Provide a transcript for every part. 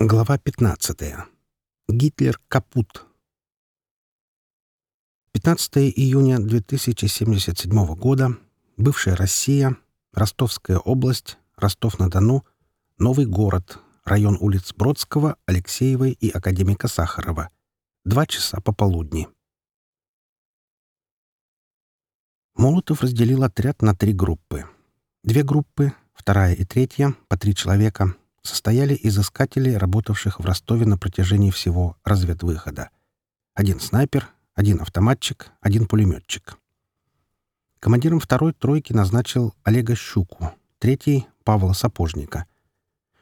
Глава 15. Гитлер капут. 15 июня 2077 года. Бывшая Россия, Ростовская область, Ростов-на-Дону, Новый город, район улиц Бродского, Алексеевой и Академика Сахарова. Два часа пополудни. Молотов разделил отряд на три группы. Две группы, вторая и третья, по три человека — состояли из искателей, работавших в Ростове на протяжении всего разведвыхода. Один снайпер, один автоматчик, один пулеметчик. Командиром второй тройки назначил Олега Щуку, третий — Павла Сапожника.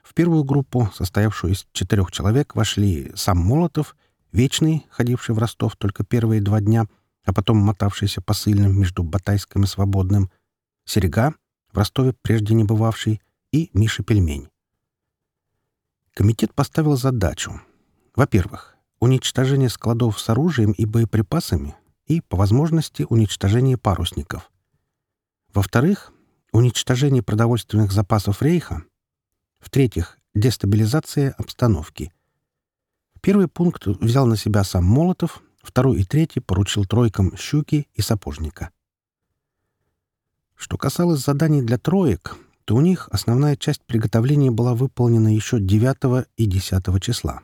В первую группу, состоявшую из четырех человек, вошли сам Молотов, Вечный, ходивший в Ростов только первые два дня, а потом мотавшийся посыльным между Батайским и Свободным, Серега, в Ростове прежде не бывавший, и Миша Пельмень. Комитет поставил задачу. Во-первых, уничтожение складов с оружием и боеприпасами и, по возможности, уничтожение парусников. Во-вторых, уничтожение продовольственных запасов Рейха. В-третьих, дестабилизация обстановки. Первый пункт взял на себя сам Молотов, второй и третий поручил тройкам Щуки и Сапожника. Что касалось заданий для троек, то у них основная часть приготовления была выполнена еще 9 и 10 числа.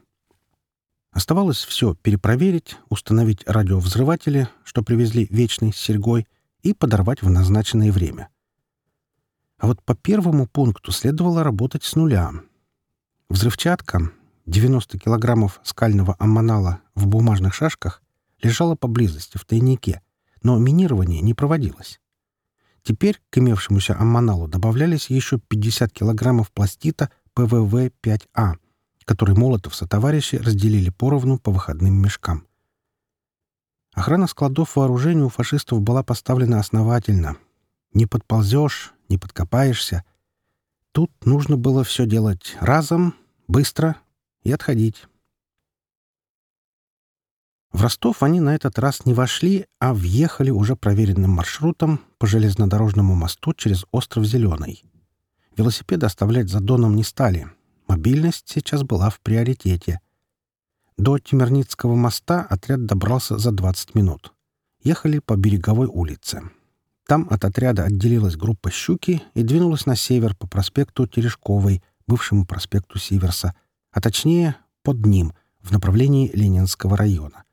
Оставалось все перепроверить, установить радиовзрыватели, что привезли Вечный с Серьгой, и подорвать в назначенное время. А вот по первому пункту следовало работать с нуля. Взрывчатка, 90 килограммов скального аммонала в бумажных шашках, лежала поблизости, в тайнике, но минирование не проводилось. Теперь к имевшемуся аммоналу добавлялись еще 50 килограммов пластита ПВВ-5А, который Молотов со товарищи разделили поровну по выходным мешкам. Охрана складов вооружения у фашистов была поставлена основательно. Не подползешь, не подкопаешься. Тут нужно было все делать разом, быстро и отходить. В Ростов они на этот раз не вошли, а въехали уже проверенным маршрутом, по железнодорожному мосту через остров Зеленый. Велосипеды оставлять за доном не стали. Мобильность сейчас была в приоритете. До Темерницкого моста отряд добрался за 20 минут. Ехали по береговой улице. Там от отряда отделилась группа «Щуки» и двинулась на север по проспекту Терешковой, бывшему проспекту Сиверса, а точнее под ним, в направлении Ленинского района,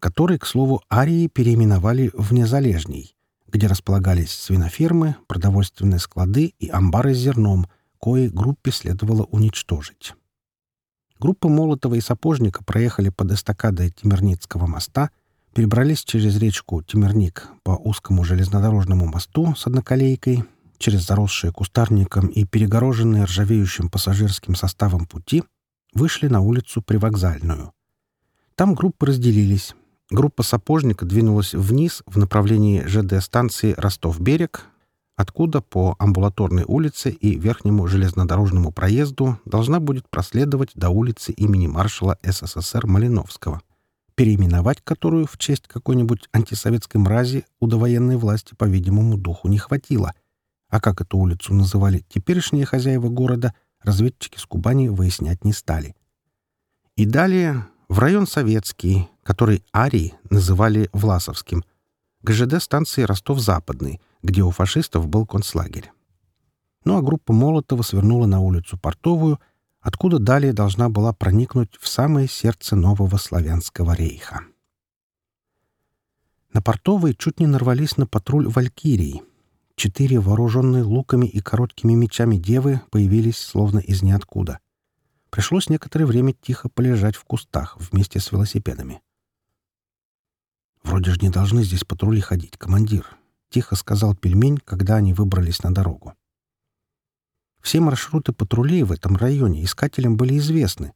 который, к слову, арии переименовали в Незалежний где располагались свинофермы, продовольственные склады и амбары с зерном, кои группе следовало уничтожить. Группа Молотова и Сапожника проехали под эстакадой Тимирницкого моста, перебрались через речку Тимирник по узкому железнодорожному мосту с одноколейкой, через заросшие кустарником и перегороженные ржавеющим пассажирским составом пути, вышли на улицу Привокзальную. Там группы разделились группа сапожника двинулась вниз в направлении ЖД-станции Ростов-Берег, откуда по амбулаторной улице и верхнему железнодорожному проезду должна будет проследовать до улицы имени маршала СССР Малиновского, переименовать которую в честь какой-нибудь антисоветской мрази у довоенной власти, по-видимому, духу не хватило. А как эту улицу называли теперешние хозяева города, разведчики с Кубани выяснять не стали. И далее в район Советский, который арии называли Власовским, ГЖД станции Ростов-Западный, где у фашистов был концлагерь. Ну а группа Молотова свернула на улицу Портовую, откуда далее должна была проникнуть в самое сердце нового славянского рейха. На Портовой чуть не нарвались на патруль «Валькирии», четыре вооруженные луками и короткими мечами девы появились словно из ниоткуда. Пришлось некоторое время тихо полежать в кустах вместе с велосипедами. «Вроде же не должны здесь патрули ходить, командир», — тихо сказал пельмень, когда они выбрались на дорогу. Все маршруты патрулей в этом районе искателям были известны.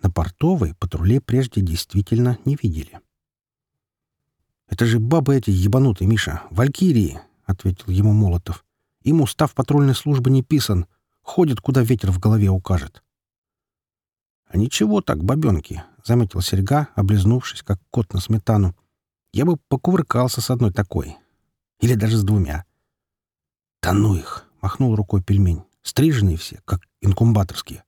На портовой патрулей прежде действительно не видели. «Это же бабы эти ебанутые, Миша, валькирии!» — ответил ему Молотов. «Им устав патрульной службы не писан. Ходят, куда ветер в голове укажет». «А ничего так, бабенки», — заметил Серьга, облизнувшись, как кот на сметану. Я бы покувыркался с одной такой. Или даже с двумя. «Да ну их!» — махнул рукой пельмень. «Стриженные все, как инкумбаторские».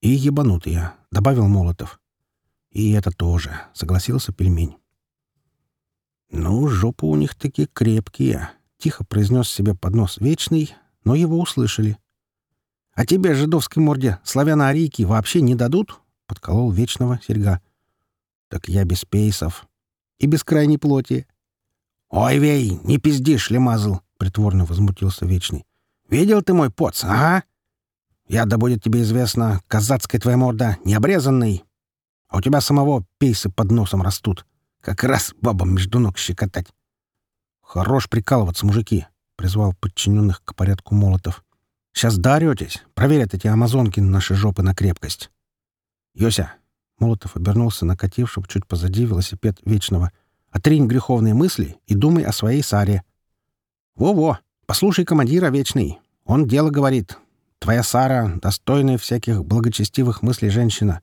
«И ебанутые», — добавил Молотов. «И это тоже», — согласился пельмень. «Ну, жопы у них такие крепкие», — тихо произнес себе под нос Вечный, но его услышали. «А тебе, жидовской морде, славяно-арийки вообще не дадут?» — подколол Вечного серьга. «Так я без пейсов», и бескрайней плоти. «Ой, Вей, не пизди, шлемазл!» — притворно возмутился Вечный. «Видел ты мой поц, ага? Я, да будет тебе известно, казацкая твоя морда, необрезанный. А у тебя самого пейсы под носом растут. Как раз бабам между ног щекотать. Хорош прикалываться, мужики!» — призвал подчиненных к порядку молотов. «Сейчас даретесь, проверят эти амазонки наши жопы на крепкость. Йося, Молотов обернулся на накатившим чуть позади велосипед Вечного. «Отринь греховные мысли и думай о своей Саре». «Во-во! Послушай командира Вечный. Он дело говорит. Твоя Сара — достойная всяких благочестивых мыслей женщина.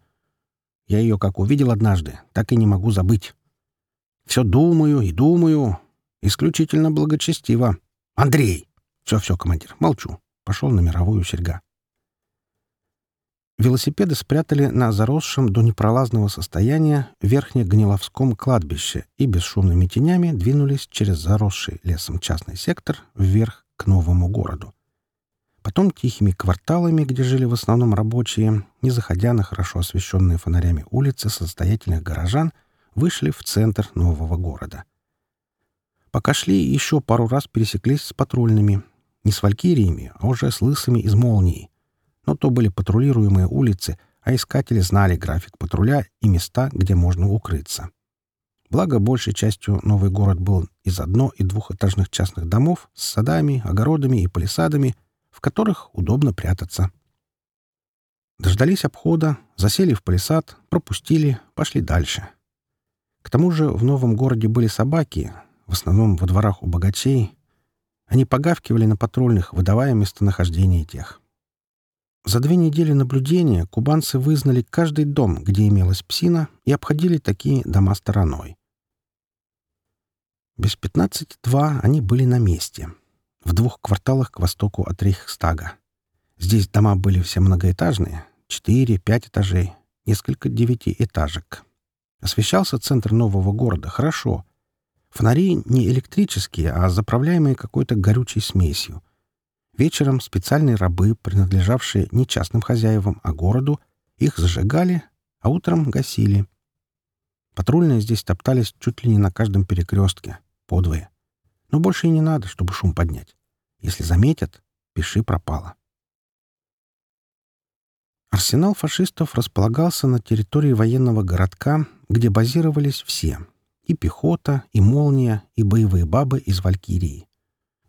Я ее как увидел однажды, так и не могу забыть. Все думаю и думаю. Исключительно благочестиво. Андрей!» «Все-все, командир, молчу». Пошел на мировую серьга. Велосипеды спрятали на заросшем до непролазного состояния верхнегниловском кладбище и бесшумными тенями двинулись через заросший лесом частный сектор вверх к новому городу. Потом тихими кварталами, где жили в основном рабочие, не заходя на хорошо освещенные фонарями улицы состоятельных горожан, вышли в центр нового города. Пока шли, еще пару раз пересеклись с патрульными. Не с валькириями, а уже с лысыми из молнии — но то были патрулируемые улицы, а искатели знали график патруля и места, где можно укрыться. Благо, большей частью новый город был из одно- и двухэтажных частных домов с садами, огородами и палисадами, в которых удобно прятаться. Дождались обхода, засели в палисад, пропустили, пошли дальше. К тому же в новом городе были собаки, в основном во дворах у богачей. Они погавкивали на патрульных, выдавая местонахождение тех. За две недели наблюдения кубанцы вызнали каждый дом, где имелась псина, и обходили такие дома стороной. Без 15-2 они были на месте, в двух кварталах к востоку от Рейхстага. Здесь дома были все многоэтажные, 4-5 этажей, несколько девятиэтажек. Освещался центр нового города хорошо. Фонари не электрические, а заправляемые какой-то горючей смесью. Вечером специальные рабы, принадлежавшие не частным хозяевам, а городу, их зажигали, а утром гасили. Патрульные здесь топтались чуть ли не на каждом перекрестке, подвое. Но больше и не надо, чтобы шум поднять. Если заметят, пиши пропало. Арсенал фашистов располагался на территории военного городка, где базировались все — и пехота, и молния, и боевые бабы из Валькирии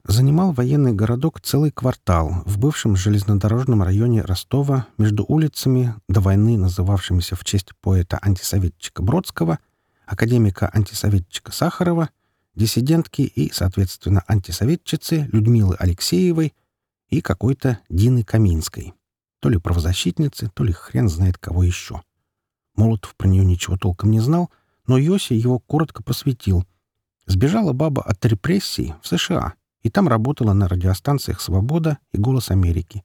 занимал военный городок целый квартал в бывшем железнодорожном районе Ростова между улицами, до войны называвшимися в честь поэта-антисоветчика Бродского, академика-антисоветчика Сахарова, диссидентки и, соответственно, антисоветчицы Людмилы Алексеевой и какой-то Дины Каминской, то ли правозащитницы, то ли хрен знает кого еще. Молотов про нее ничего толком не знал, но Йоси его коротко посвятил. Сбежала баба от репрессий в США — и там работала на радиостанциях «Свобода» и «Голос Америки».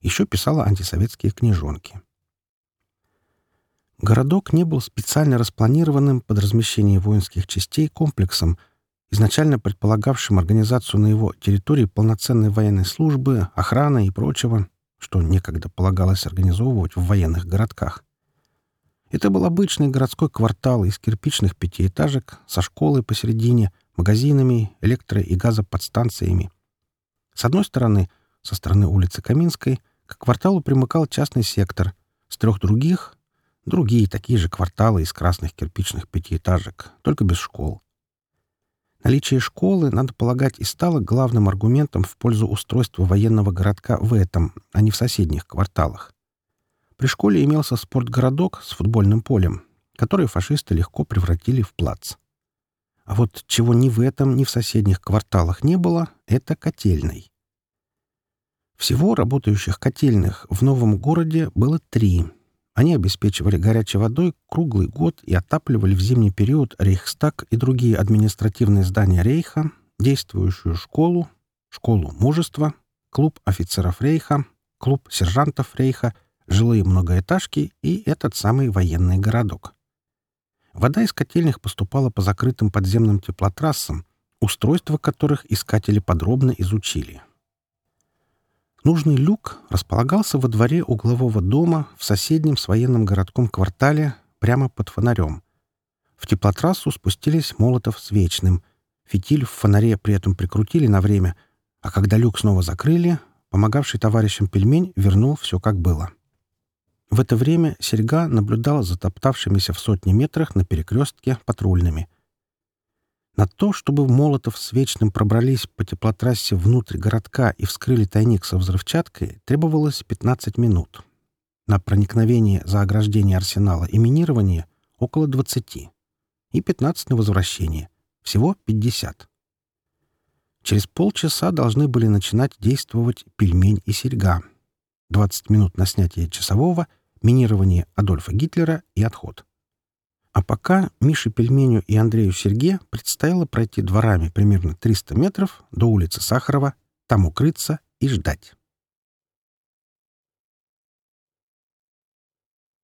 Еще писала антисоветские книжонки. Городок не был специально распланированным под размещение воинских частей комплексом, изначально предполагавшим организацию на его территории полноценной военной службы, охраны и прочего, что некогда полагалось организовывать в военных городках. Это был обычный городской квартал из кирпичных пятиэтажек со школой посередине, магазинами, электро- и газоподстанциями. С одной стороны, со стороны улицы Каминской, к кварталу примыкал частный сектор, с трех других — другие такие же кварталы из красных кирпичных пятиэтажек, только без школ. Наличие школы, надо полагать, и стало главным аргументом в пользу устройства военного городка в этом, а не в соседних кварталах. При школе имелся спортгородок с футбольным полем, который фашисты легко превратили в плац. А вот чего ни в этом, ни в соседних кварталах не было, это котельной. Всего работающих котельных в новом городе было три. Они обеспечивали горячей водой круглый год и отапливали в зимний период Рейхстаг и другие административные здания Рейха, действующую школу, школу мужества, клуб офицеров Рейха, клуб сержантов Рейха, жилые многоэтажки и этот самый военный городок. Вода из котельных поступала по закрытым подземным теплотрассам, устройства которых искатели подробно изучили. Нужный люк располагался во дворе углового дома в соседнем с военным городком квартале прямо под фонарем. В теплотрассу спустились Молотов с Вечным. Фитиль в фонаре при этом прикрутили на время, а когда люк снова закрыли, помогавший товарищам пельмень вернул все как было. — в это время серьга наблюдала за топтавшимися в сотни метрах на перекрестке патрульными. На то, чтобы Молотов с Вечным пробрались по теплотрассе внутрь городка и вскрыли тайник со взрывчаткой, требовалось 15 минут. На проникновение за ограждение арсенала и минирование — около 20. И 15 на возвращение. Всего 50. Через полчаса должны были начинать действовать пельмень и серьга. 20 минут на снятие часового — минирование Адольфа Гитлера и отход. А пока Мише Пельменю и Андрею Серге предстояло пройти дворами примерно 300 метров до улицы Сахарова, там укрыться и ждать.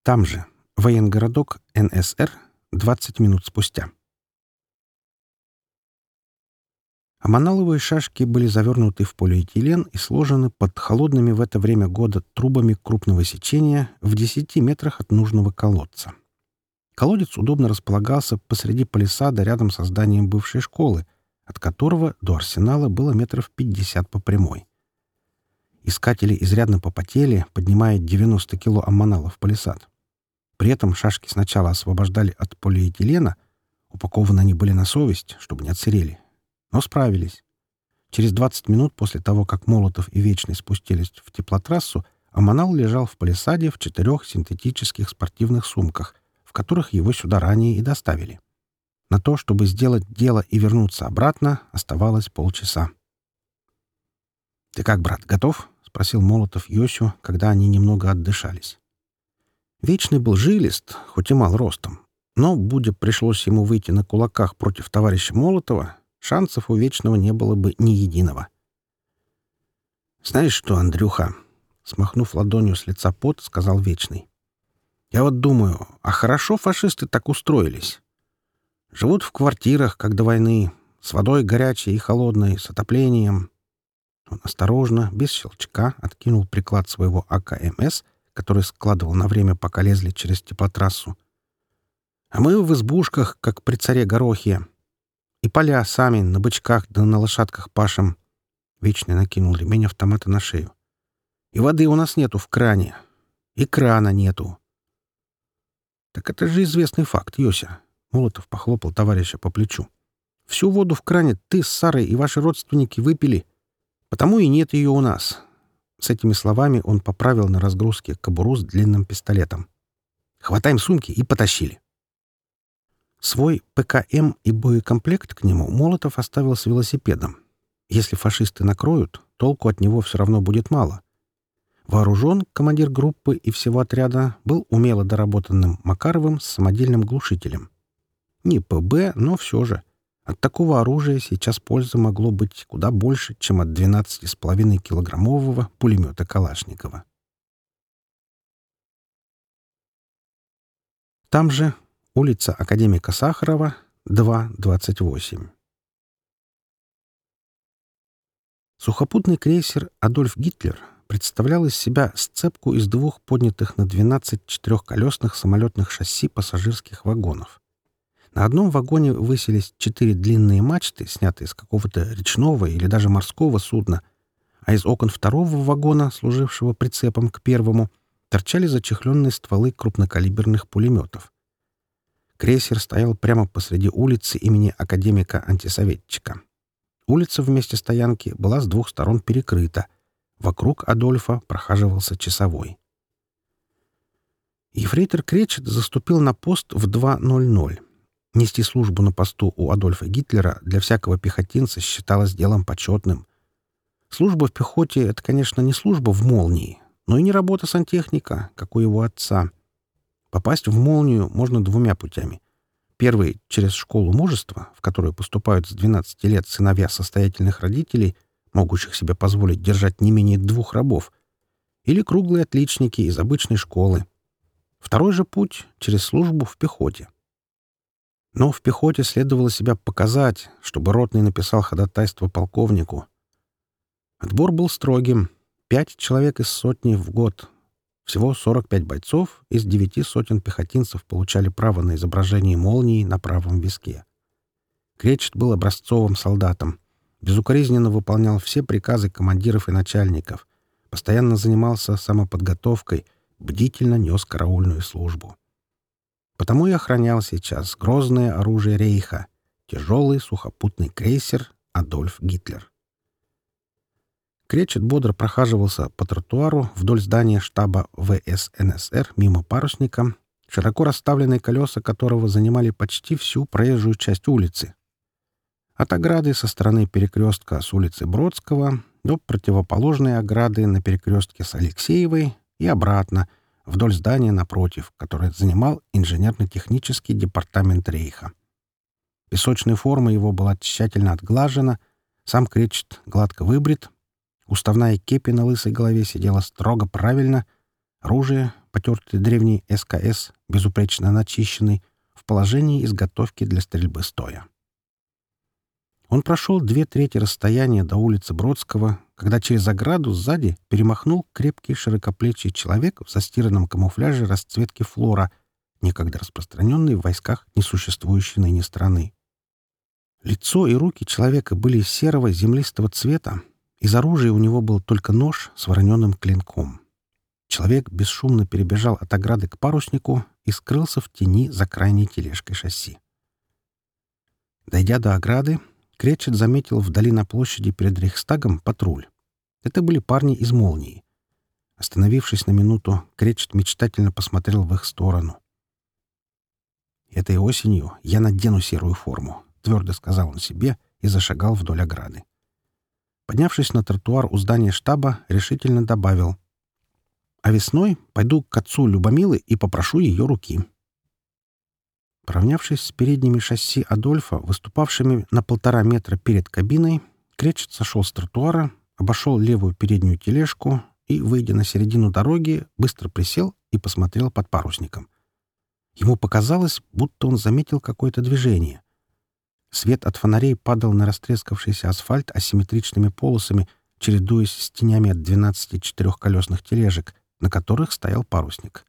Там же, военгородок НСР, 20 минут спустя. А шашки были завернуты в полиэтилен и сложены под холодными в это время года трубами крупного сечения в 10 метрах от нужного колодца. Колодец удобно располагался посреди палисада рядом со зданием бывшей школы, от которого до арсенала было метров 50 по прямой. Искатели изрядно попотели, поднимая 90 кило аммонала в палисад. При этом шашки сначала освобождали от полиэтилена, упакованы они были на совесть, чтобы не отсырели, но справились. Через 20 минут после того, как Молотов и Вечный спустились в теплотрассу, Аманал лежал в палисаде в четырех синтетических спортивных сумках, в которых его сюда ранее и доставили. На то, чтобы сделать дело и вернуться обратно, оставалось полчаса. «Ты как, брат, готов?» — спросил Молотов Йосю, когда они немного отдышались. Вечный был жилист, хоть и мал ростом, но, будя пришлось ему выйти на кулаках против товарища Молотова, Шансов у Вечного не было бы ни единого. «Знаешь что, Андрюха?» — смахнув ладонью с лица пот, сказал Вечный. «Я вот думаю, а хорошо фашисты так устроились. Живут в квартирах, как до войны, с водой горячей и холодной, с отоплением». Он осторожно, без щелчка, откинул приклад своего АКМС, который складывал на время, пока лезли через теплотрассу. «А мы в избушках, как при царе Горохе, и поля сами на бычках да на лошадках пашем. Вечный накинул ремень автомата на шею. И воды у нас нету в кране. И крана нету. Так это же известный факт, Йося. Молотов похлопал товарища по плечу. Всю воду в кране ты с Сарой и ваши родственники выпили. Потому и нет ее у нас. С этими словами он поправил на разгрузке кобуру с длинным пистолетом. «Хватаем сумки и потащили». Свой ПКМ и боекомплект к нему Молотов оставил с велосипедом. Если фашисты накроют, толку от него все равно будет мало. Вооружен командир группы и всего отряда был умело доработанным Макаровым с самодельным глушителем. Не ПБ, но все же. От такого оружия сейчас пользы могло быть куда больше, чем от 12,5 килограммового пулемета Калашникова. Там же, Улица Академика Сахарова, 2, 28. Сухопутный крейсер «Адольф Гитлер» представлял из себя сцепку из двух поднятых на 12 четырехколесных самолетных шасси пассажирских вагонов. На одном вагоне выселись четыре длинные мачты, снятые с какого-то речного или даже морского судна, а из окон второго вагона, служившего прицепом к первому, торчали зачехленные стволы крупнокалиберных пулеметов крейсер стоял прямо посреди улицы имени академика-антисоветчика. Улица вместе стоянки была с двух сторон перекрыта. Вокруг Адольфа прохаживался часовой. Ефрейтор Кречет заступил на пост в 2.00. Нести службу на посту у Адольфа Гитлера для всякого пехотинца считалось делом почетным. Служба в пехоте — это, конечно, не служба в молнии, но и не работа сантехника, как у его отца — Попасть в молнию можно двумя путями. Первый — через школу мужества, в которую поступают с 12 лет сыновья состоятельных родителей, могущих себе позволить держать не менее двух рабов, или круглые отличники из обычной школы. Второй же путь — через службу в пехоте. Но в пехоте следовало себя показать, чтобы ротный написал ходатайство полковнику. Отбор был строгим — пять человек из сотни в год всего 45 бойцов из девяти сотен пехотинцев получали право на изображение молнии на правом виске. Кречет был образцовым солдатом, безукоризненно выполнял все приказы командиров и начальников, постоянно занимался самоподготовкой, бдительно нес караульную службу. Потому и охранял сейчас грозное оружие рейха — тяжелый сухопутный крейсер «Адольф Гитлер». Кречет бодро прохаживался по тротуару вдоль здания штаба ВСНСР мимо парусника, широко расставленные колеса которого занимали почти всю проезжую часть улицы. От ограды со стороны перекрестка с улицы Бродского до противоположной ограды на перекрестке с Алексеевой и обратно, вдоль здания напротив, которое занимал инженерно-технический департамент Рейха. Песочная форма его была тщательно отглажена, сам кречет гладко выбрит — Уставная кепи на лысой голове сидела строго правильно. Оружие, потертый древний СКС, безупречно начищенный, в положении изготовки для стрельбы стоя. Он прошел две трети расстояния до улицы Бродского, когда через ограду сзади перемахнул крепкий широкоплечий человек в застиранном камуфляже расцветки флора, некогда распространенной в войсках несуществующей ныне страны. Лицо и руки человека были серого землистого цвета, из оружия у него был только нож с вороненным клинком. Человек бесшумно перебежал от ограды к паруснику и скрылся в тени за крайней тележкой шасси. Дойдя до ограды, Кречет заметил вдали на площади перед Рейхстагом патруль. Это были парни из «Молнии». Остановившись на минуту, Кречет мечтательно посмотрел в их сторону. «Этой осенью я надену серую форму», — твердо сказал он себе и зашагал вдоль ограды. Поднявшись на тротуар у здания штаба, решительно добавил. «А весной пойду к отцу Любомилы и попрошу ее руки». Поравнявшись с передними шасси Адольфа, выступавшими на полтора метра перед кабиной, Кречет сошел с тротуара, обошел левую переднюю тележку и, выйдя на середину дороги, быстро присел и посмотрел под парусником. Ему показалось, будто он заметил какое-то движение. Свет от фонарей падал на растрескавшийся асфальт асимметричными полосами, чередуясь с тенями от 12 четырехколесных тележек, на которых стоял парусник.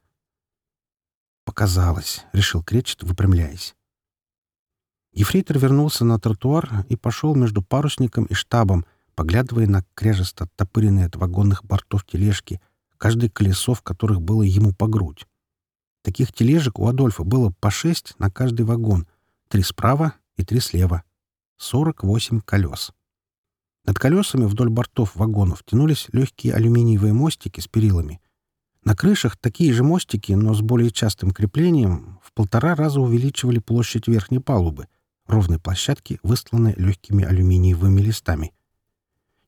«Показалось», — решил Кречет, выпрямляясь. Ефрейтор вернулся на тротуар и пошел между парусником и штабом, поглядывая на крежесто оттопыренные от вагонных бортов тележки, каждый колесо в которых было ему по грудь. Таких тележек у Адольфа было по шесть на каждый вагон, три справа, и три слева. 48 колес. Над колесами вдоль бортов вагонов тянулись легкие алюминиевые мостики с перилами. На крышах такие же мостики, но с более частым креплением, в полтора раза увеличивали площадь верхней палубы, ровной площадки, выстланной легкими алюминиевыми листами.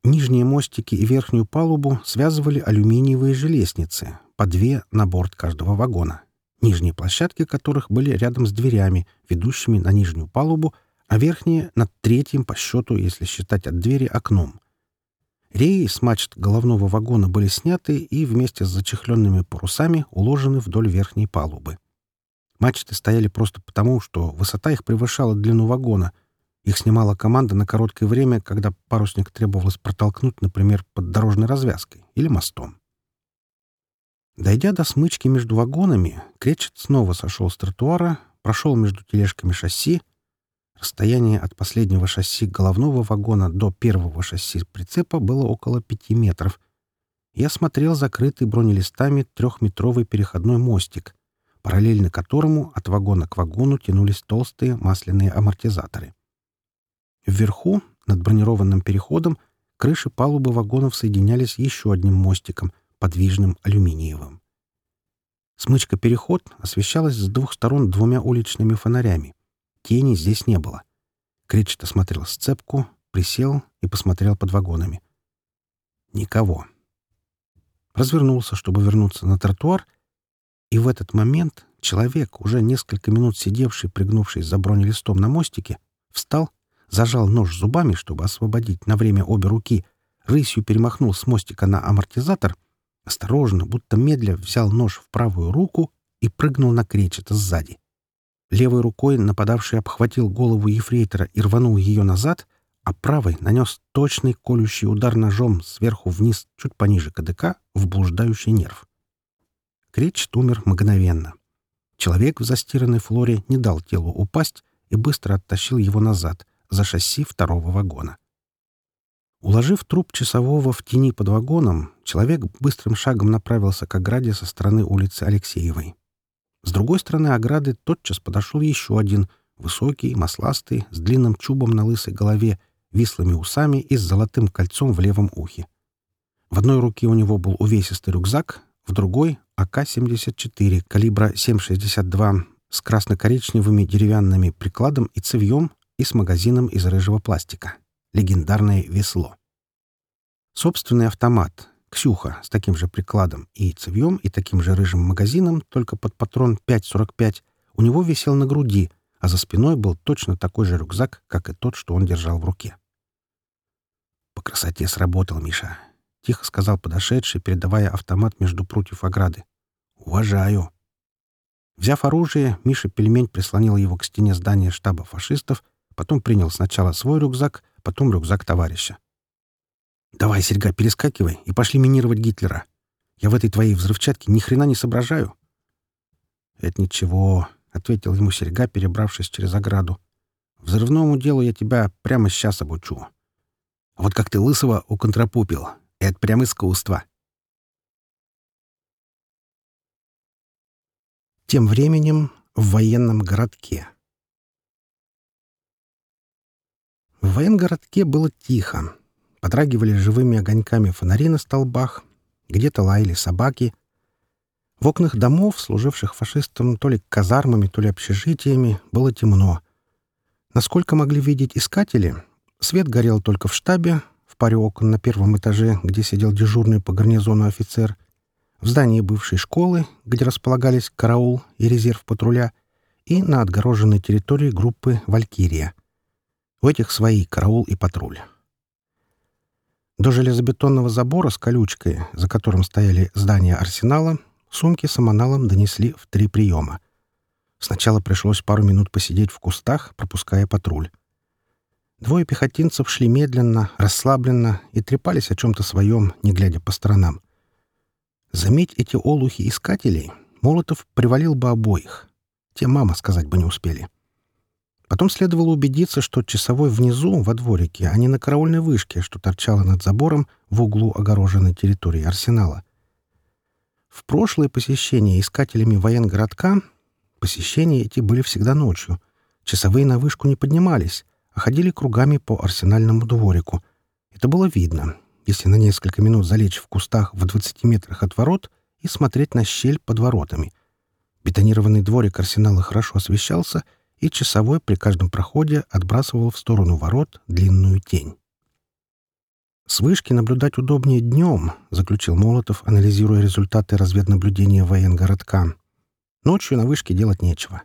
Нижние мостики и верхнюю палубу связывали алюминиевые же лестницы, по две на борт каждого вагона, нижние площадки которых были рядом с дверями, ведущими на нижнюю палубу, а верхние — над третьим по счету, если считать от двери, окном. Реи с мачт головного вагона были сняты и вместе с зачехленными парусами уложены вдоль верхней палубы. Мачты стояли просто потому, что высота их превышала длину вагона. Их снимала команда на короткое время, когда парусник требовалось протолкнуть, например, под дорожной развязкой или мостом. Дойдя до смычки между вагонами, Кречет снова сошел с тротуара, прошел между тележками шасси. Расстояние от последнего шасси головного вагона до первого шасси прицепа было около пяти метров. Я смотрел закрытый бронелистами трехметровый переходной мостик, параллельно которому от вагона к вагону тянулись толстые масляные амортизаторы. Вверху, над бронированным переходом, крыши палубы вагонов соединялись еще одним мостиком — подвижным алюминиевым. Смычка-переход освещалась с двух сторон двумя уличными фонарями. Тени здесь не было. Кречет осмотрел сцепку, присел и посмотрел под вагонами. Никого. Развернулся, чтобы вернуться на тротуар, и в этот момент человек, уже несколько минут сидевший, пригнувшись за бронелистом на мостике, встал, зажал нож зубами, чтобы освободить на время обе руки, рысью перемахнул с мостика на амортизатор — осторожно, будто медля, взял нож в правую руку и прыгнул на кречета сзади. Левой рукой нападавший обхватил голову ефрейтора и рванул ее назад, а правой нанес точный колющий удар ножом сверху вниз, чуть пониже КДК, в блуждающий нерв. Кречет умер мгновенно. Человек в застиранной флоре не дал телу упасть и быстро оттащил его назад, за шасси второго вагона. Уложив труп часового в тени под вагоном, человек быстрым шагом направился к ограде со стороны улицы Алексеевой. С другой стороны ограды тотчас подошел еще один, высокий, масластый, с длинным чубом на лысой голове, вислыми усами и с золотым кольцом в левом ухе. В одной руке у него был увесистый рюкзак, в другой — АК-74 калибра 7,62 с красно-коричневыми деревянными прикладом и цевьем и с магазином из рыжего пластика легендарное весло. Собственный автомат «Ксюха» с таким же прикладом и цевьем и таким же рыжим магазином, только под патрон 5,45, у него висел на груди, а за спиной был точно такой же рюкзак, как и тот, что он держал в руке. «По красоте сработал, Миша», — тихо сказал подошедший, передавая автомат между прутьев ограды. «Уважаю». Взяв оружие, Миша Пельмень прислонил его к стене здания штаба фашистов, потом принял сначала свой рюкзак, потом рюкзак товарища. «Давай, серьга, перескакивай и пошли минировать Гитлера. Я в этой твоей взрывчатке ни хрена не соображаю». «Это ничего», — ответил ему серьга, перебравшись через ограду. «Взрывному делу я тебя прямо сейчас обучу. Вот как ты лысого уконтрапупил, это прям искусство». Тем временем в военном городке. В военгородке было тихо. Подрагивали живыми огоньками фонари на столбах, где-то лаяли собаки. В окнах домов, служивших фашистам то ли казармами, то ли общежитиями, было темно. Насколько могли видеть искатели, свет горел только в штабе, в паре окон на первом этаже, где сидел дежурный по гарнизону офицер, в здании бывшей школы, где располагались караул и резерв патруля, и на отгороженной территории группы «Валькирия». У этих свои караул и патруль. До железобетонного забора с колючкой, за которым стояли здания арсенала, сумки с аманалом донесли в три приема. Сначала пришлось пару минут посидеть в кустах, пропуская патруль. Двое пехотинцев шли медленно, расслабленно и трепались о чем-то своем, не глядя по сторонам. Заметь эти олухи искателей, Молотов привалил бы обоих. Те мама сказать бы не успели. — Потом следовало убедиться, что часовой внизу, во дворике, а не на караульной вышке, что торчала над забором в углу огороженной территории арсенала. В прошлые посещения искателями военгородка посещения эти были всегда ночью. Часовые на вышку не поднимались, а ходили кругами по арсенальному дворику. Это было видно, если на несколько минут залечь в кустах в 20 метрах от ворот и смотреть на щель под воротами. Бетонированный дворик арсенала хорошо освещался — и часовой при каждом проходе отбрасывал в сторону ворот длинную тень. «С вышки наблюдать удобнее днем», — заключил Молотов, анализируя результаты разведнаблюдения военгородка. «Ночью на вышке делать нечего».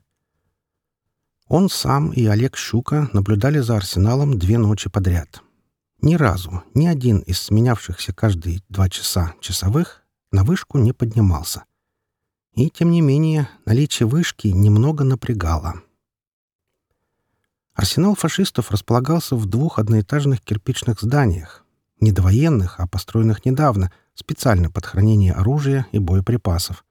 Он сам и Олег Щука наблюдали за «Арсеналом» две ночи подряд. Ни разу ни один из сменявшихся каждые два часа часовых на вышку не поднимался. И, тем не менее, наличие вышки немного напрягало — Арсенал фашистов располагался в двух одноэтажных кирпичных зданиях, не довоенных, а построенных недавно, специально под хранение оружия и боеприпасов.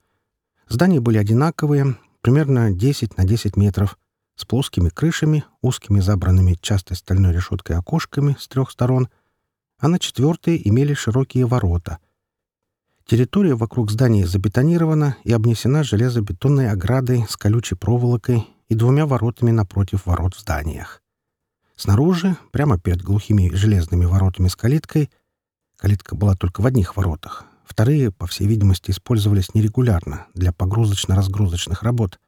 Здания были одинаковые, примерно 10 на 10 метров, с плоскими крышами, узкими забранными часто стальной решеткой окошками с трех сторон, а на четвертые имели широкие ворота. Территория вокруг зданий забетонирована и обнесена железобетонной оградой с колючей проволокой и двумя воротами напротив ворот в зданиях. Снаружи, прямо перед глухими железными воротами с калиткой, калитка была только в одних воротах, вторые, по всей видимости, использовались нерегулярно для погрузочно-разгрузочных работ,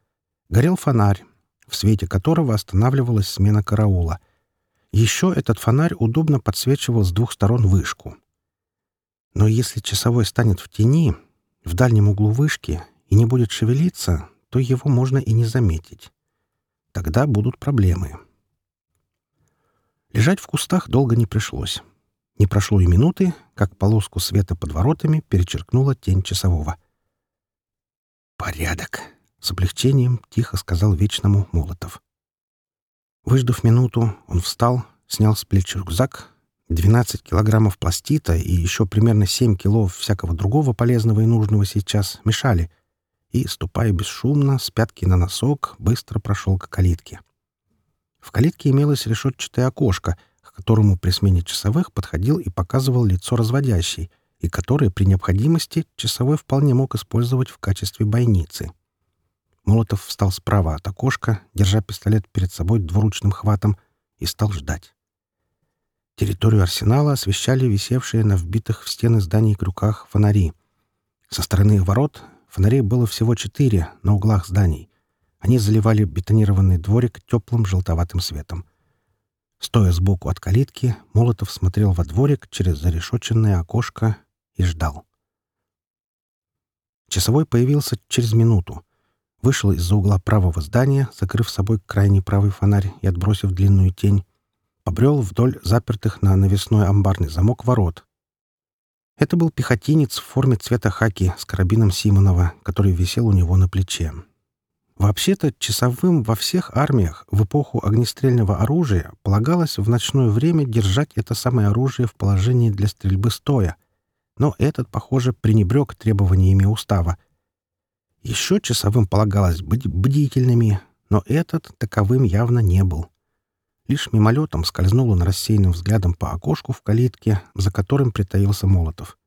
горел фонарь, в свете которого останавливалась смена караула. Еще этот фонарь удобно подсвечивал с двух сторон вышку. Но если часовой станет в тени, в дальнем углу вышки, и не будет шевелиться, то его можно и не заметить. Тогда будут проблемы. Лежать в кустах долго не пришлось. Не прошло и минуты, как полоску света под воротами перечеркнула тень часового. «Порядок!» — с облегчением тихо сказал Вечному Молотов. Выждав минуту, он встал, снял с плеч рюкзак, 12 килограммов пластита и еще примерно 7 кило всякого другого полезного и нужного сейчас мешали — и, ступая бесшумно, с пятки на носок, быстро прошел к калитке. В калитке имелось решетчатое окошко, к которому при смене часовых подходил и показывал лицо разводящий, и которое при необходимости часовой вполне мог использовать в качестве бойницы. Молотов встал справа от окошка, держа пистолет перед собой двуручным хватом, и стал ждать. Территорию арсенала освещали висевшие на вбитых в стены зданий крюках фонари. Со стороны ворот Фонарей было всего четыре на углах зданий. Они заливали бетонированный дворик теплым желтоватым светом. Стоя сбоку от калитки, Молотов смотрел во дворик через зарешоченное окошко и ждал. Часовой появился через минуту. Вышел из-за угла правого здания, закрыв собой крайний правый фонарь и отбросив длинную тень. Побрел вдоль запертых на навесной амбарный замок ворот, это был пехотинец в форме цвета хаки с карабином Симонова, который висел у него на плече. Вообще-то часовым во всех армиях в эпоху огнестрельного оружия полагалось в ночное время держать это самое оружие в положении для стрельбы стоя, но этот, похоже, пренебрег требованиями устава. Еще часовым полагалось быть бдительными, но этот таковым явно не был. Лишь мимолетом скользнул он рассеянным взглядом по окошку в калитке, за которым притаился Молотов.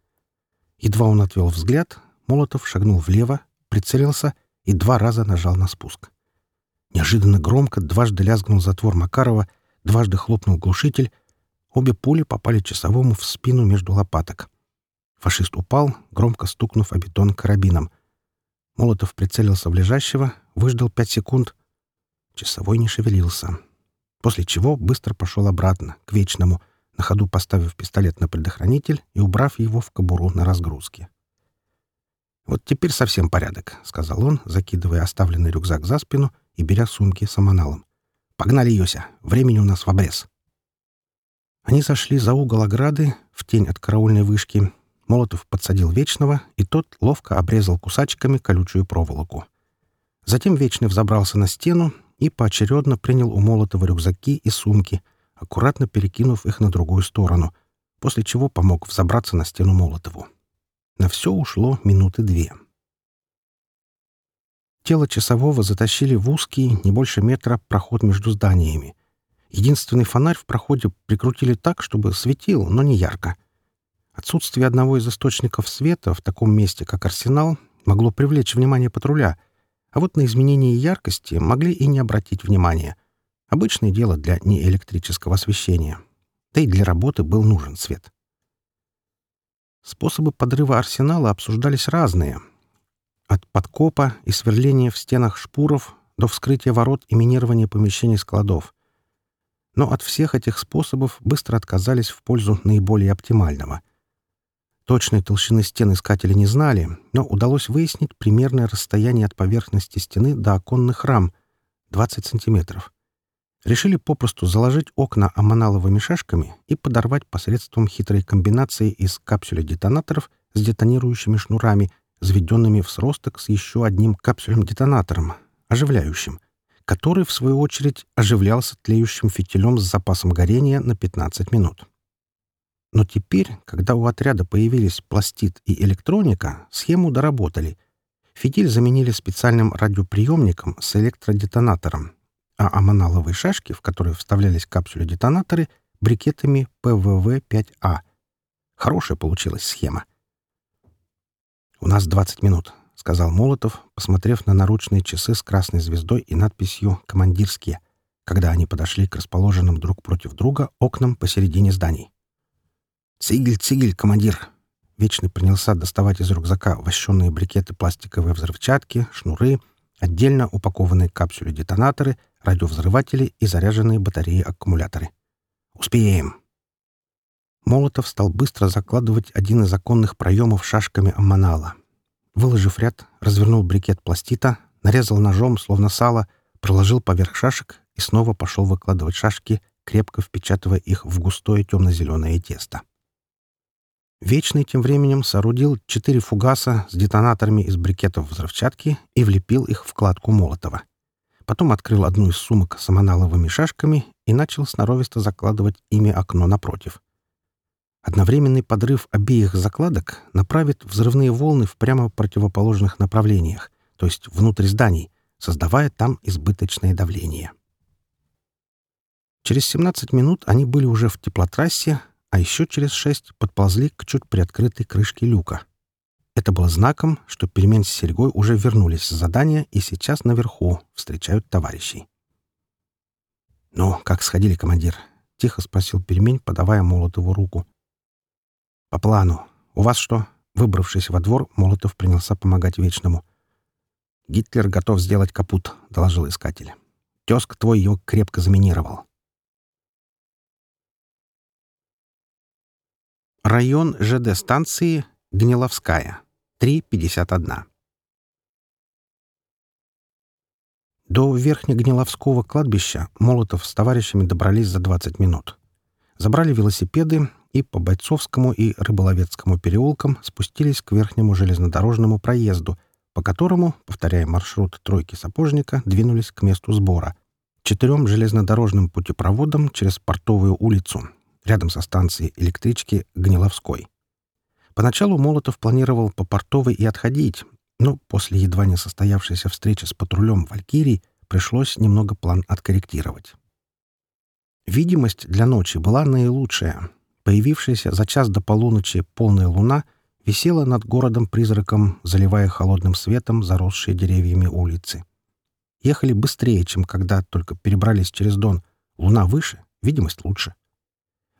Едва он отвел взгляд, Молотов шагнул влево, прицелился и два раза нажал на спуск. Неожиданно громко дважды лязгнул затвор Макарова, дважды хлопнул глушитель. Обе пули попали часовому в спину между лопаток. Фашист упал, громко стукнув о бетон карабином. Молотов прицелился в лежащего, выждал пять секунд. Часовой не шевелился после чего быстро пошел обратно, к Вечному, на ходу поставив пистолет на предохранитель и убрав его в кобуру на разгрузке. «Вот теперь совсем порядок», — сказал он, закидывая оставленный рюкзак за спину и беря сумки с аманалом. «Погнали, Йося, времени у нас в обрез». Они зашли за угол ограды, в тень от караульной вышки. Молотов подсадил Вечного, и тот ловко обрезал кусачками колючую проволоку. Затем Вечный взобрался на стену, и поочередно принял у Молотова рюкзаки и сумки, аккуратно перекинув их на другую сторону, после чего помог взобраться на стену Молотову. На все ушло минуты две. Тело часового затащили в узкий, не больше метра, проход между зданиями. Единственный фонарь в проходе прикрутили так, чтобы светил, но не ярко. Отсутствие одного из источников света в таком месте, как арсенал, могло привлечь внимание патруля — а вот на изменение яркости могли и не обратить внимания. Обычное дело для неэлектрического освещения. Да и для работы был нужен свет. Способы подрыва арсенала обсуждались разные. От подкопа и сверления в стенах шпуров до вскрытия ворот и минирования помещений складов. Но от всех этих способов быстро отказались в пользу наиболее оптимального — Точной толщины стен искатели не знали, но удалось выяснить примерное расстояние от поверхности стены до оконных рам — 20 сантиметров. Решили попросту заложить окна аманаловыми шашками и подорвать посредством хитрой комбинации из капсюля детонаторов с детонирующими шнурами, заведенными в сросток с еще одним капсюлем-детонатором, оживляющим, который, в свою очередь, оживлялся тлеющим фитилем с запасом горения на 15 минут. Но теперь, когда у отряда появились пластид и электроника, схему доработали. Фитиль заменили специальным радиоприемником с электродетонатором, а амоналовые шашки, в которые вставлялись капсулы детонаторы, брикетами ПВВ-5А. Хорошая получилась схема. «У нас 20 минут», — сказал Молотов, посмотрев на наручные часы с красной звездой и надписью «Командирские», когда они подошли к расположенным друг против друга окнам посередине зданий. «Цигель, цигель, командир!» Вечно принялся доставать из рюкзака вощенные брикеты пластиковой взрывчатки, шнуры, отдельно упакованные капсюли-детонаторы, радиовзрыватели и заряженные батареи-аккумуляторы. «Успеем!» Молотов стал быстро закладывать один из законных проемов шашками аммонала. Выложив ряд, развернул брикет пластита, нарезал ножом, словно сало, проложил поверх шашек и снова пошел выкладывать шашки, крепко впечатывая их в густое темно-зеленое тесто. Вечный тем временем соорудил четыре фугаса с детонаторами из брикетов взрывчатки и влепил их в кладку Молотова. Потом открыл одну из сумок с аманаловыми шашками и начал сноровисто закладывать ими окно напротив. Одновременный подрыв обеих закладок направит взрывные волны в прямо противоположных направлениях, то есть внутрь зданий, создавая там избыточное давление. Через 17 минут они были уже в теплотрассе, а еще через шесть подползли к чуть приоткрытой крышке люка. Это было знаком, что Перемен с Серегой уже вернулись с задания и сейчас наверху встречают товарищей. «Ну, как сходили, командир?» — тихо спросил пельмень, подавая Молотову руку. «По плану. У вас что?» Выбравшись во двор, Молотов принялся помогать Вечному. «Гитлер готов сделать капут», — доложил искатель. Тезк твой его крепко заминировал. Район ЖД-станции Гниловская, 3.51. До Верхнегниловского кладбища Молотов с товарищами добрались за 20 минут. Забрали велосипеды и по Бойцовскому и Рыболовецкому переулкам спустились к верхнему железнодорожному проезду, по которому, повторяя маршрут «Тройки сапожника», двинулись к месту сбора — четырем железнодорожным путепроводом через Портовую улицу, рядом со станцией электрички Гниловской. Поначалу Молотов планировал по портовой и отходить, но после едва не состоявшейся встречи с патрулем «Валькирий» пришлось немного план откорректировать. Видимость для ночи была наилучшая. Появившаяся за час до полуночи полная луна висела над городом-призраком, заливая холодным светом заросшие деревьями улицы. Ехали быстрее, чем когда только перебрались через Дон. Луна выше, видимость лучше.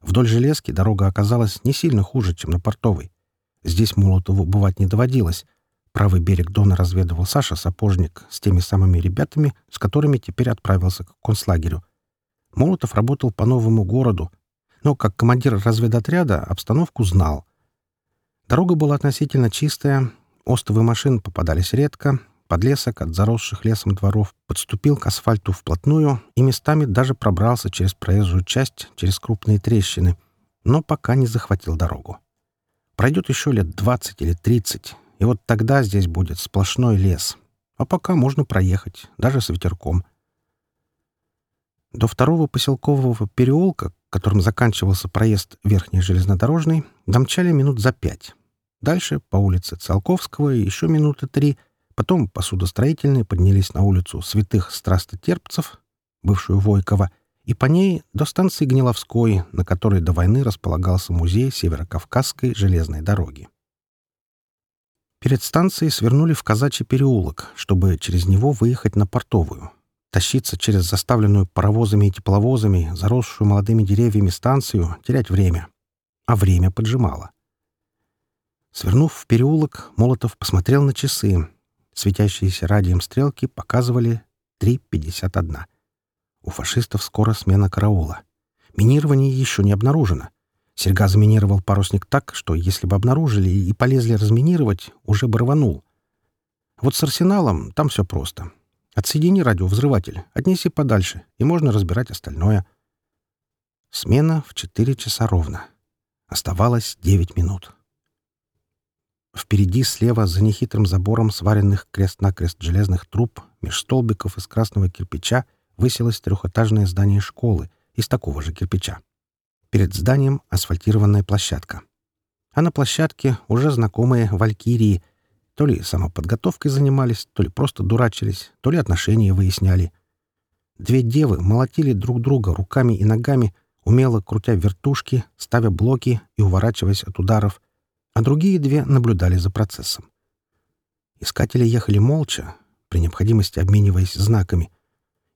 Вдоль железки дорога оказалась не сильно хуже, чем на портовой. Здесь Молотову бывать не доводилось. Правый берег Дона разведывал Саша Сапожник с теми самыми ребятами, с которыми теперь отправился к концлагерю. Молотов работал по новому городу, но как командир разведотряда обстановку знал. Дорога была относительно чистая, остовы машин попадались редко, Подлесок от заросших лесом дворов подступил к асфальту вплотную и местами даже пробрался через проезжую часть, через крупные трещины, но пока не захватил дорогу. Пройдет еще лет двадцать или тридцать, и вот тогда здесь будет сплошной лес. А пока можно проехать, даже с ветерком. До второго поселкового переулка, которым заканчивался проезд верхней железнодорожной, домчали минут за пять. Дальше по улице Циолковского еще минуты три — Потом посудостроительные поднялись на улицу святых страстотерпцев, бывшую Войкова, и по ней до станции Гниловской, на которой до войны располагался музей Северокавказской железной дороги. Перед станцией свернули в Казачий переулок, чтобы через него выехать на Портовую. Тащиться через заставленную паровозами и тепловозами, заросшую молодыми деревьями станцию, терять время. А время поджимало. Свернув в переулок, Молотов посмотрел на часы, Светящиеся радием стрелки показывали 3.51. У фашистов скоро смена караула. Минирование еще не обнаружено. Серьга заминировал парусник так, что если бы обнаружили и полезли разминировать, уже бы рванул. Вот с арсеналом там все просто. Отсоедини радиовзрыватель, отнеси подальше, и можно разбирать остальное. Смена в 4 часа ровно. Оставалось 9 минут. Впереди, слева, за нехитрым забором сваренных крест-накрест железных труб, меж столбиков из красного кирпича, высилось трехэтажное здание школы из такого же кирпича. Перед зданием асфальтированная площадка. А на площадке уже знакомые валькирии. То ли самоподготовкой занимались, то ли просто дурачились, то ли отношения выясняли. Две девы молотили друг друга руками и ногами, умело крутя вертушки, ставя блоки и уворачиваясь от ударов — а другие две наблюдали за процессом. Искатели ехали молча, при необходимости обмениваясь знаками.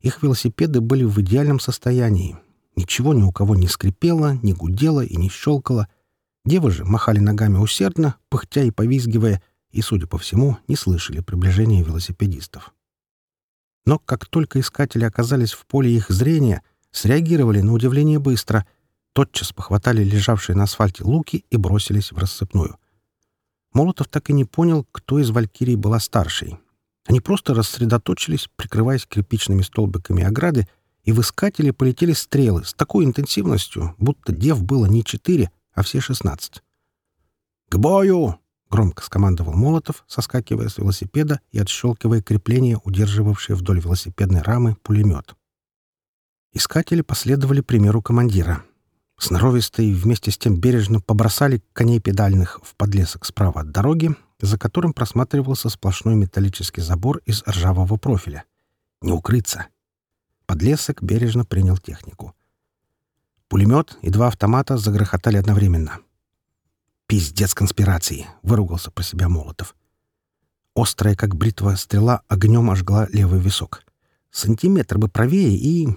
Их велосипеды были в идеальном состоянии. Ничего ни у кого не скрипело, не гудело и не щелкало. Девы же махали ногами усердно, пыхтя и повизгивая, и, судя по всему, не слышали приближения велосипедистов. Но как только искатели оказались в поле их зрения, среагировали на удивление быстро, тотчас похватали лежавшие на асфальте луки и бросились в рассыпную. Молотов так и не понял, кто из валькирий была старшей. Они просто рассредоточились, прикрываясь кирпичными столбиками ограды, и в искатели полетели стрелы с такой интенсивностью, будто дев было не четыре, а все шестнадцать. «К бою!» — громко скомандовал Молотов, соскакивая с велосипеда и отщелкивая крепление, удерживавшее вдоль велосипедной рамы пулемет. Искатели последовали примеру командира — Сноровисто и вместе с тем бережно побросали коней педальных в подлесок справа от дороги, за которым просматривался сплошной металлический забор из ржавого профиля. Не укрыться. Подлесок бережно принял технику. Пулемет и два автомата загрохотали одновременно. «Пиздец конспирации!» — выругался про себя Молотов. Острая, как бритва, стрела огнем ожгла левый висок. Сантиметр бы правее и...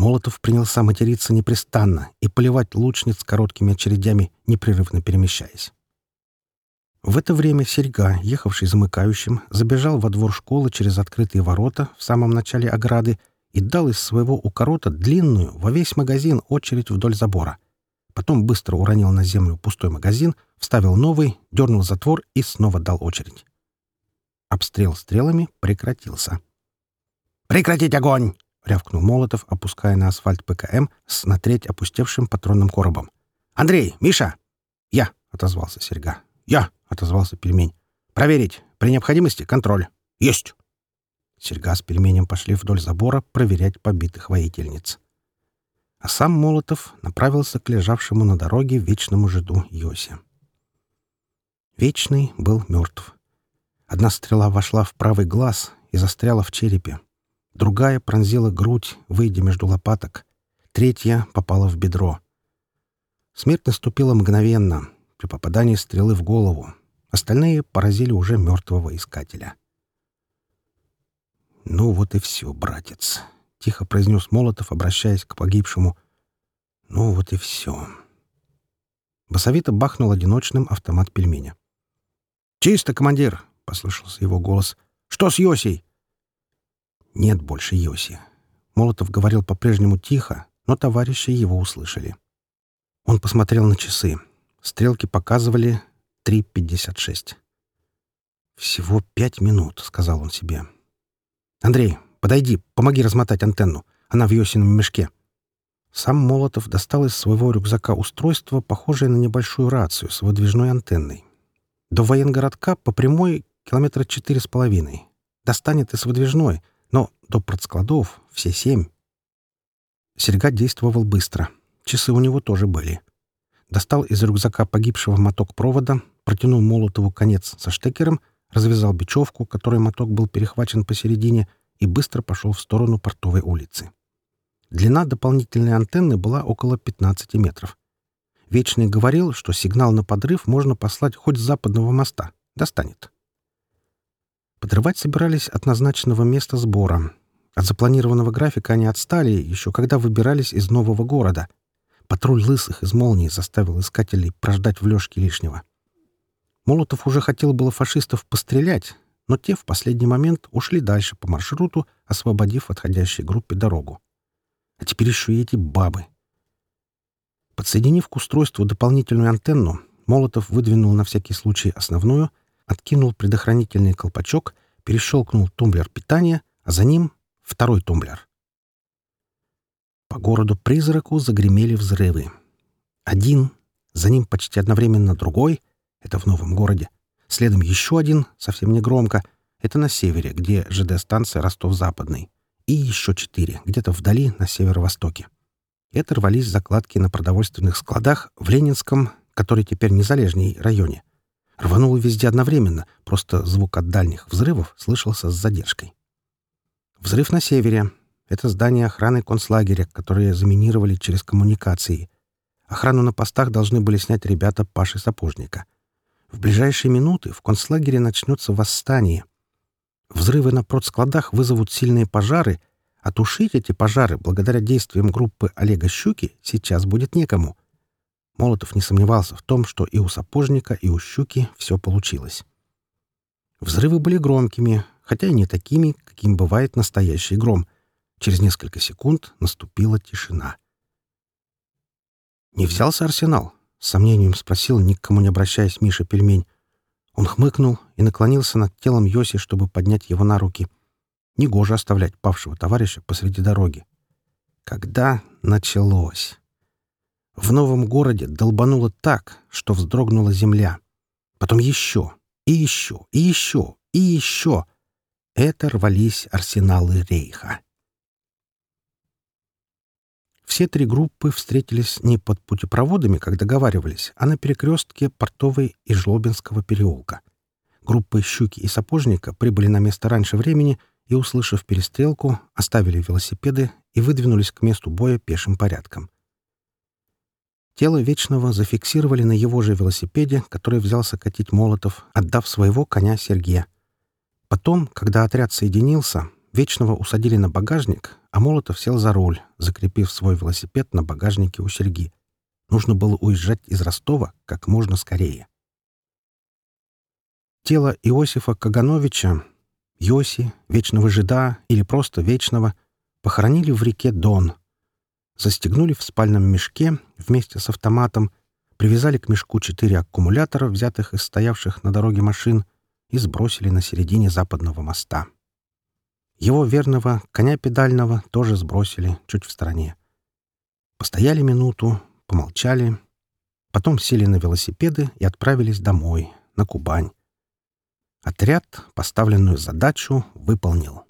Молотов принялся материться непрестанно и поливать лучниц короткими очередями, непрерывно перемещаясь. В это время Серьга, ехавший замыкающим, забежал во двор школы через открытые ворота в самом начале ограды и дал из своего укорота длинную во весь магазин очередь вдоль забора. Потом быстро уронил на землю пустой магазин, вставил новый, дернул затвор и снова дал очередь. Обстрел стрелами прекратился. «Прекратить огонь!» — рявкнул Молотов, опуская на асфальт ПКМ с на треть опустевшим патронным коробом. «Андрей! Миша!» «Я!» — отозвался Серега, «Я!» — отозвался пельмень. «Проверить! При необходимости контроль!» «Есть!» Серьга с пельменем пошли вдоль забора проверять побитых воительниц. А сам Молотов направился к лежавшему на дороге вечному жиду Йосе. Вечный был мертв. Одна стрела вошла в правый глаз и застряла в черепе. Другая пронзила грудь, выйдя между лопаток. Третья попала в бедро. Смерть наступила мгновенно, при попадании стрелы в голову. Остальные поразили уже мертвого искателя. «Ну вот и все, братец», — тихо произнес Молотов, обращаясь к погибшему. «Ну вот и все». Басовито бахнул одиночным автомат пельменя. «Чисто, командир!» — послышался его голос. «Что с Йосей?» Нет больше Йоси. Молотов говорил по-прежнему тихо, но товарищи его услышали. Он посмотрел на часы. Стрелки показывали 3.56. «Всего пять минут», — сказал он себе. «Андрей, подойди, помоги размотать антенну. Она в Йосином мешке». Сам Молотов достал из своего рюкзака устройство, похожее на небольшую рацию с выдвижной антенной. До военгородка по прямой километра четыре с половиной. Достанет из выдвижной — но до складов все семь. Серега действовал быстро. Часы у него тоже были. Достал из рюкзака погибшего моток провода, протянул Молотову конец со штекером, развязал бечевку, которой моток был перехвачен посередине, и быстро пошел в сторону портовой улицы. Длина дополнительной антенны была около 15 метров. Вечный говорил, что сигнал на подрыв можно послать хоть с западного моста. Достанет. Подрывать собирались от назначенного места сбора. От запланированного графика они отстали, еще когда выбирались из нового города. Патруль лысых из молнии заставил искателей прождать в лёжке лишнего. Молотов уже хотел было фашистов пострелять, но те в последний момент ушли дальше по маршруту, освободив отходящей группе дорогу. А теперь еще и эти бабы. Подсоединив к устройству дополнительную антенну, Молотов выдвинул на всякий случай основную — откинул предохранительный колпачок, перещелкнул тумблер питания, а за ним — второй тумблер. По городу-призраку загремели взрывы. Один, за ним почти одновременно другой — это в новом городе, следом еще один, совсем не громко, — это на севере, где ЖД-станция Ростов-Западный, и еще четыре, где-то вдали, на северо-востоке. Это рвались закладки на продовольственных складах в Ленинском, который теперь не незалежней, районе — Рвануло везде одновременно, просто звук от дальних взрывов слышался с задержкой. Взрыв на севере. Это здание охраны концлагеря, которое заминировали через коммуникации. Охрану на постах должны были снять ребята Паши Сапожника. В ближайшие минуты в концлагере начнется восстание. Взрывы на продскладах вызовут сильные пожары, а тушить эти пожары благодаря действиям группы Олега Щуки сейчас будет некому — Молотов не сомневался в том, что и у сапожника, и у щуки все получилось. Взрывы были громкими, хотя и не такими, каким бывает настоящий гром. Через несколько секунд наступила тишина. «Не взялся арсенал?» — с сомнением спросил, никому не обращаясь Миша Пельмень. Он хмыкнул и наклонился над телом Йоси, чтобы поднять его на руки. Негоже оставлять павшего товарища посреди дороги. Когда началось? В новом городе долбануло так, что вздрогнула земля. Потом еще, и еще, и еще, и еще. Это рвались арсеналы рейха. Все три группы встретились не под путепроводами, как договаривались, а на перекрестке Портовой и Жлобинского переулка. Группы «Щуки» и «Сапожника» прибыли на место раньше времени и, услышав перестрелку, оставили велосипеды и выдвинулись к месту боя пешим порядком. Тело Вечного зафиксировали на его же велосипеде, который взялся катить Молотов, отдав своего коня Сергея. Потом, когда отряд соединился, Вечного усадили на багажник, а Молотов сел за руль, закрепив свой велосипед на багажнике у Серги. Нужно было уезжать из Ростова как можно скорее. Тело Иосифа Кагановича, Йоси, Вечного Жида или просто Вечного, похоронили в реке Дон, застегнули в спальном мешке вместе с автоматом, привязали к мешку четыре аккумулятора, взятых из стоявших на дороге машин, и сбросили на середине западного моста. Его верного, коня педального, тоже сбросили чуть в стороне. Постояли минуту, помолчали, потом сели на велосипеды и отправились домой, на Кубань. Отряд поставленную задачу выполнил.